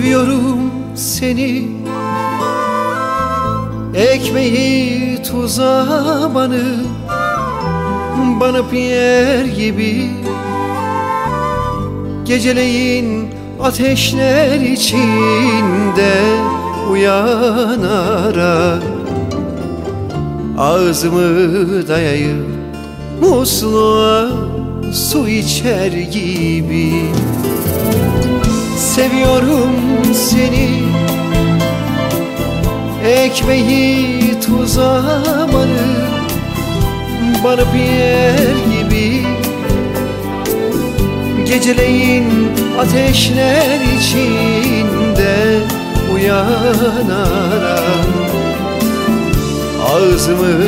Seviyorum seni. Ekmeği tuza banıp Banıp yer gibi. Geceleyin ateşler içinde Uyanarak Ağzımı dayayıp musluğa su içer gibi Seviyorum seni. Ekmeği tuza banıp Banıp yer gibi. Geceleyin ateşler içinde Uyanarak Ağzımı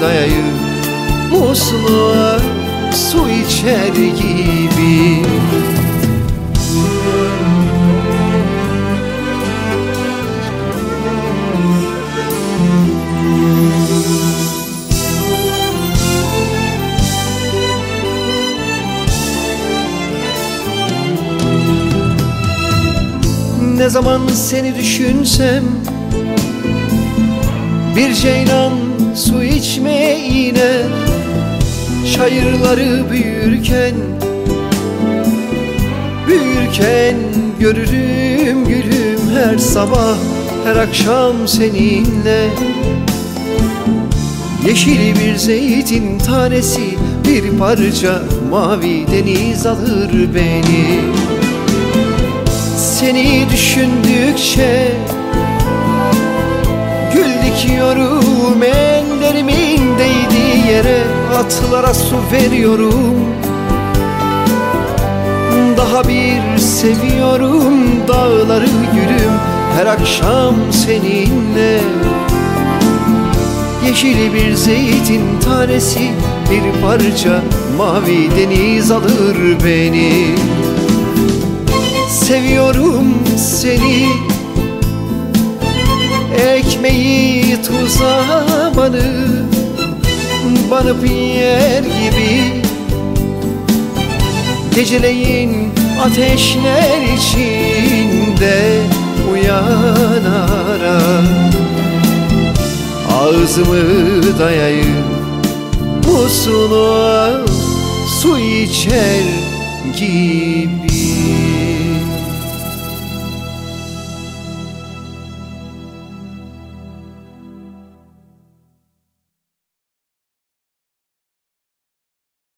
dayayıp musluğa su içer gibi Ne zaman seni düşünsem Bir ceylan su içmeye iner Çayırları büyürken Büyürken görürüm gülüm her sabah her akşam seninle. Yeşil bir zeytin tanesi bir parça mavi deniz alır beni Seni düşündükçe Gül dikiyorum ellerimin değdiği yere Atlara su veriyorum. Daha bir seviyorum dağları gülüm Her akşam seninle. Yeşil bir zeytin tanesi Bir parça mavi deniz alır beni Seviyorum seni. Ekmeği tuza banıp Banıp yer gibi. Geceleyin ateşler içinde Uyanarak Ağzımı dayayıp Musluğa su içer gibi